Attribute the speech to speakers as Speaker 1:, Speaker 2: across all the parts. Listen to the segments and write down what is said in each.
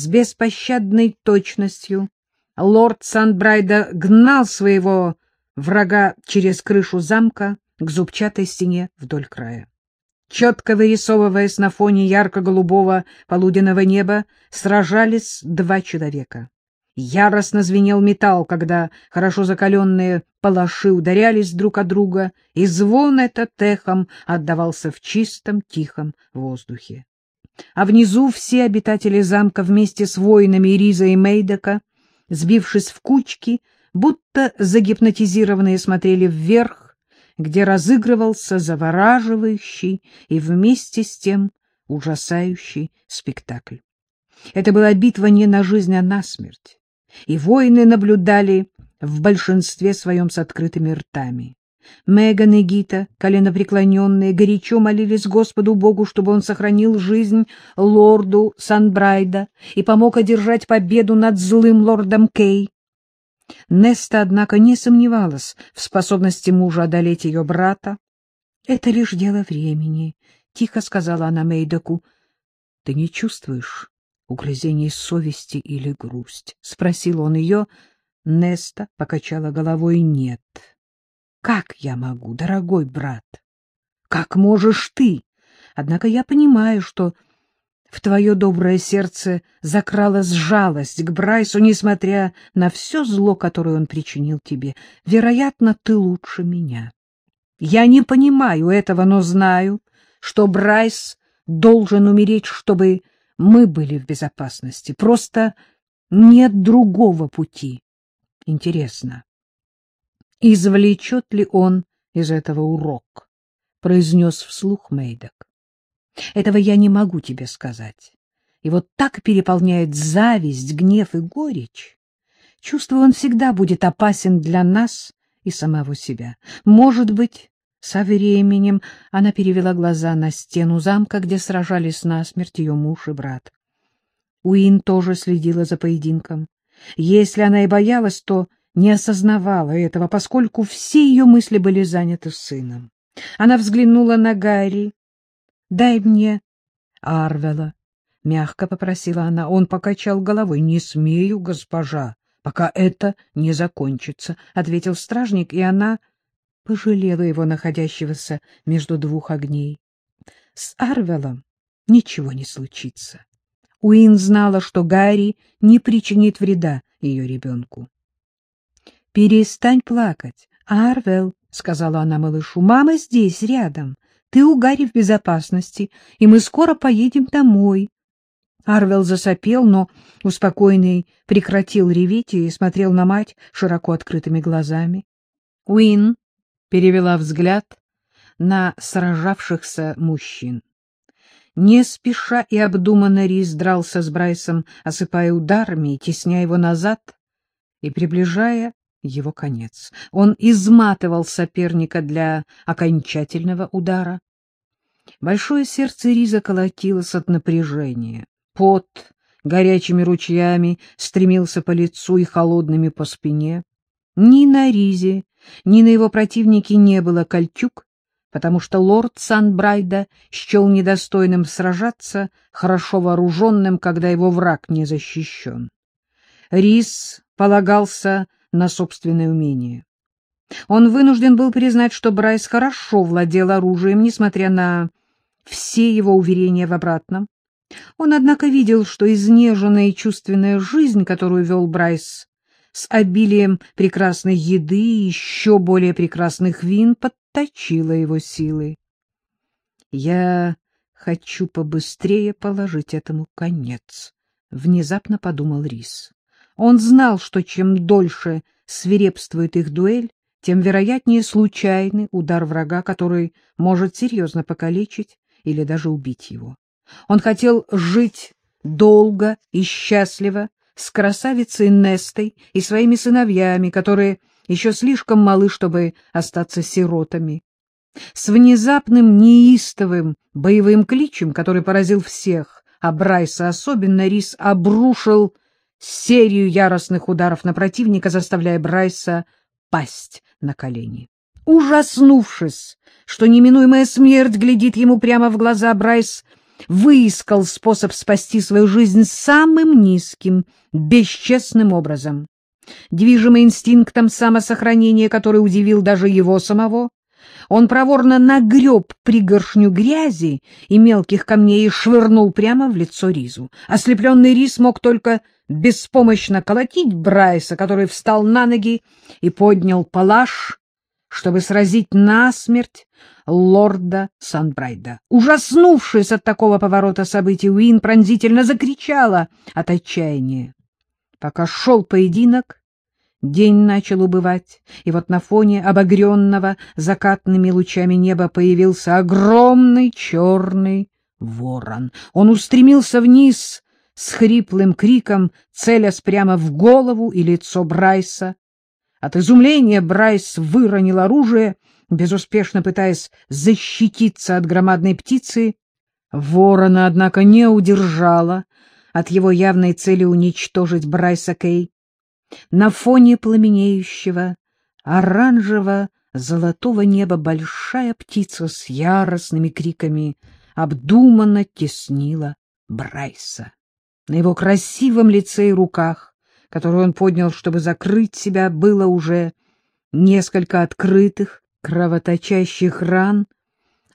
Speaker 1: С беспощадной точностью лорд Санбрайда гнал своего врага через крышу замка к зубчатой стене вдоль края. Четко вырисовываясь на фоне ярко-голубого полуденного неба, сражались два человека. Яростно звенел металл, когда хорошо закаленные палаши ударялись друг от друга, и звон этот эхом отдавался в чистом, тихом воздухе. А внизу все обитатели замка вместе с воинами Риза и Мейдока, сбившись в кучки, будто загипнотизированные смотрели вверх, где разыгрывался завораживающий и вместе с тем ужасающий спектакль. Это была битва не на жизнь, а на смерть, и воины наблюдали в большинстве своем с открытыми ртами. Меган и Гита, коленопреклоненные, горячо молились Господу Богу, чтобы он сохранил жизнь лорду Санбрайда и помог одержать победу над злым лордом Кей. Неста, однако, не сомневалась в способности мужа одолеть ее брата. — Это лишь дело времени, — тихо сказала она Мейдоку. — Ты не чувствуешь угрызений совести или грусть? — спросил он ее. Неста покачала головой «нет». — Как я могу, дорогой брат? Как можешь ты? Однако я понимаю, что в твое доброе сердце закралась жалость к Брайсу, несмотря на все зло, которое он причинил тебе. Вероятно, ты лучше меня. Я не понимаю этого, но знаю, что Брайс должен умереть, чтобы мы были в безопасности. Просто нет другого пути. Интересно, извлечет ли он из этого урок? — произнес вслух Мейдок. Этого я не могу тебе сказать. И вот так переполняет зависть, гнев и горечь. Чувствую, он всегда будет опасен для нас и самого себя. Может быть, со временем она перевела глаза на стену замка, где сражались насмерть ее муж и брат. Уин тоже следила за поединком. Если она и боялась, то не осознавала этого, поскольку все ее мысли были заняты сыном. Она взглянула на Гарри, — Дай мне Арвела, — мягко попросила она. Он покачал головой. — Не смею, госпожа, пока это не закончится, — ответил стражник, и она пожалела его, находящегося между двух огней. С Арвелом ничего не случится. Уин знала, что Гарри не причинит вреда ее ребенку. — Перестань плакать, Арвел, — сказала она малышу. — Мама здесь, рядом. Ты у Гарри в безопасности, и мы скоро поедем домой. Арвел засопел, но успокоенный прекратил реветь и смотрел на мать широко открытыми глазами. Уин перевела взгляд на сражавшихся мужчин. Не спеша и обдуманно Рис дрался с Брайсом, осыпая ударами и тесняя его назад и приближая его конец. Он изматывал соперника для окончательного удара. Большое сердце Риза колотилось от напряжения. Пот горячими ручьями стремился по лицу и холодными по спине. Ни на Ризе, ни на его противнике не было кольчуг, потому что лорд Санбрайда счел недостойным сражаться, хорошо вооруженным, когда его враг не защищен. Риз полагался на собственное умение. Он вынужден был признать, что Брайс хорошо владел оружием, несмотря на все его уверения в обратном. Он, однако, видел, что изнеженная и чувственная жизнь, которую вел Брайс, с обилием прекрасной еды и еще более прекрасных вин, подточила его силы. «Я хочу побыстрее положить этому конец», — внезапно подумал Рис. Он знал, что чем дольше свирепствует их дуэль, тем вероятнее случайный удар врага, который может серьезно покалечить или даже убить его. Он хотел жить долго и счастливо с красавицей Нестой и своими сыновьями, которые еще слишком малы, чтобы остаться сиротами. С внезапным неистовым боевым кличем, который поразил всех, а Брайса особенно, Рис обрушил серию яростных ударов на противника, заставляя Брайса пасть на колени. Ужаснувшись, что неминуемая смерть глядит ему прямо в глаза, Брайс выискал способ спасти свою жизнь самым низким, бесчестным образом. Движимый инстинктом самосохранения, который удивил даже его самого, он проворно нагреб пригоршню грязи и мелких камней и швырнул прямо в лицо Ризу. Ослепленный Риз мог только беспомощно колотить Брайса, который встал на ноги и поднял палаш, чтобы сразить насмерть лорда Санбрайда. Ужаснувшись от такого поворота событий, Уин пронзительно закричала от отчаяния. Пока шел поединок, День начал убывать, и вот на фоне обогренного закатными лучами неба появился огромный черный ворон. Он устремился вниз с хриплым криком, целясь прямо в голову и лицо Брайса. От изумления Брайс выронил оружие, безуспешно пытаясь защититься от громадной птицы. Ворона, однако, не удержала от его явной цели уничтожить Брайса Кей. На фоне пламенеющего оранжево-золотого неба большая птица с яростными криками обдуманно теснила Брайса. На его красивом лице и руках, которые он поднял, чтобы закрыть себя, было уже несколько открытых, кровоточащих ран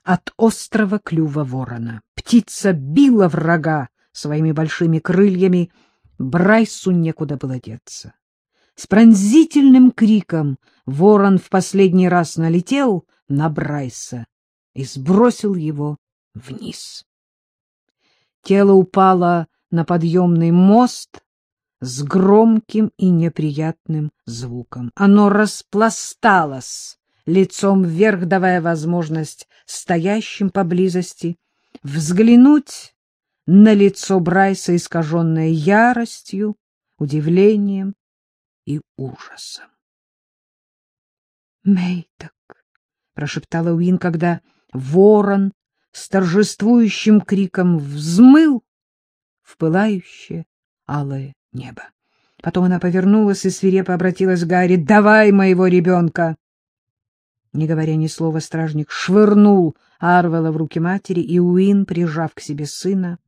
Speaker 1: от острого клюва ворона. Птица била врага своими большими крыльями, Брайсу некуда было деться. С пронзительным криком ворон в последний раз налетел на Брайса и сбросил его вниз. Тело упало на подъемный мост с громким и неприятным звуком. Оно распласталось лицом вверх, давая возможность стоящим поблизости взглянуть на лицо Брайса, искаженное яростью, удивлением и ужасом. «Мейток!» — прошептала Уин, когда ворон с торжествующим криком взмыл в пылающее алое небо. Потом она повернулась и свирепо обратилась к Гарри. «Давай моего ребенка!» Не говоря ни слова, стражник швырнул Арвела в руки матери, и Уин, прижав к себе сына,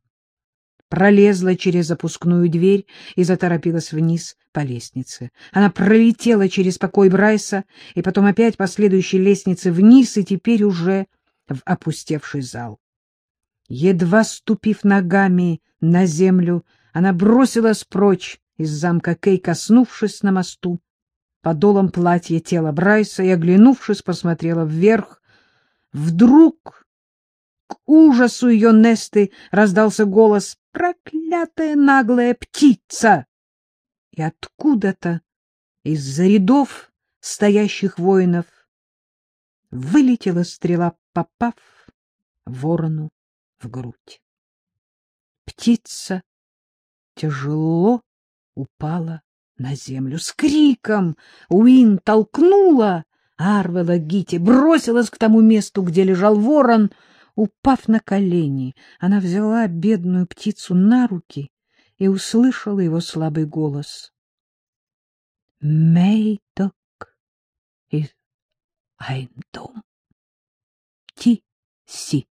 Speaker 1: пролезла через опускную дверь и заторопилась вниз по лестнице. Она пролетела через покой Брайса и потом опять по следующей лестнице вниз и теперь уже в опустевший зал. Едва ступив ногами на землю, она бросилась прочь из замка Кей, коснувшись на мосту подолом платья тела Брайса и, оглянувшись, посмотрела вверх. Вдруг к ужасу ее Несты раздался голос «Проклятая наглая птица!» И откуда-то из-за рядов стоящих воинов вылетела стрела, попав ворону в грудь. Птица тяжело упала на землю. С криком Уин толкнула Арвела Гити, бросилась к тому месту, где лежал ворон — Упав на колени, она взяла бедную птицу на руки и услышала его слабый голос. «Мейдок из Айндом. Ти-си.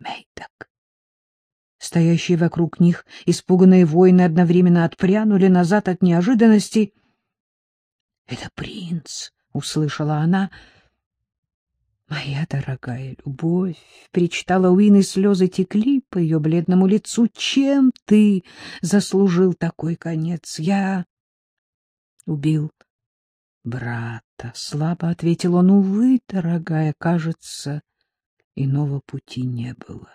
Speaker 1: Мейдок». Стоящие вокруг них испуганные воины одновременно отпрянули назад от неожиданности. — Это принц! — услышала она. Моя дорогая любовь, — причитала Уин, и слезы текли по ее бледному лицу. Чем ты заслужил такой конец? Я убил брата. Слабо ответил он. Увы, дорогая, кажется, иного пути не было.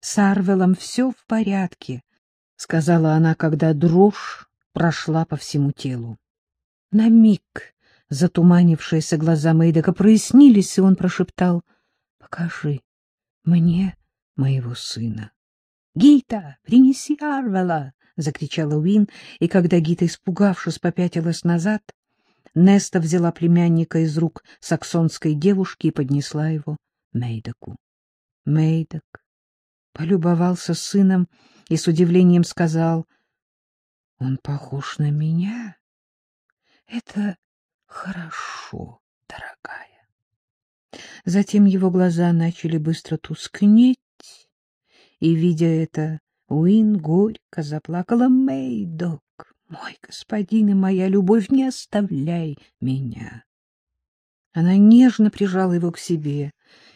Speaker 1: С Арвелом все в порядке, — сказала она, когда дрожь прошла по всему телу. На миг затуманившиеся глаза Мэйдека прояснились, и он прошептал, — Покажи мне моего сына. — Гита, принеси Арвела! — закричала Уин, и когда Гита, испугавшись, попятилась назад, Неста взяла племянника из рук саксонской девушки и поднесла его Мейдоку. Мейдок полюбовался сыном и с удивлением сказал, — Он похож на меня. Это Хорошо, дорогая. Затем его глаза начали быстро тускнеть, И, видя это, Уин горько заплакала. Мейдок, мой господин и моя любовь, не оставляй меня. Она нежно прижала его к себе.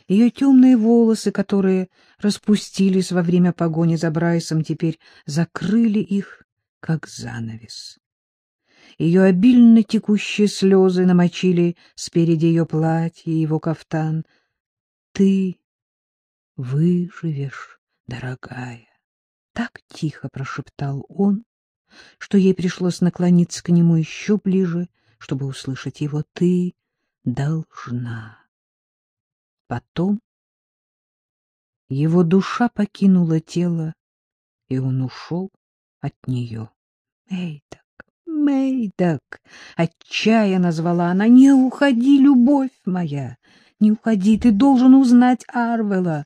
Speaker 1: Ее темные волосы, которые распустились во время погони за Брайсом, теперь закрыли их, как занавес. Ее обильно текущие слезы намочили спереди ее платье и его кафтан. — Ты выживешь, дорогая! — так тихо прошептал он, что ей пришлось наклониться к нему еще ближе, чтобы услышать его. — Ты должна. Потом его душа покинула тело, и он ушел от нее. Мейдок, Мейдок, отчаянно звала она, не уходи, любовь моя, не уходи, ты должен узнать Арвела.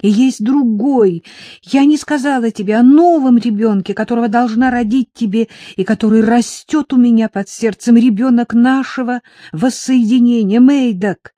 Speaker 1: И есть другой. Я не сказала тебе о новом ребенке, которого должна родить тебе и который растет у меня под сердцем, ребенок нашего воссоединения, Мейдок.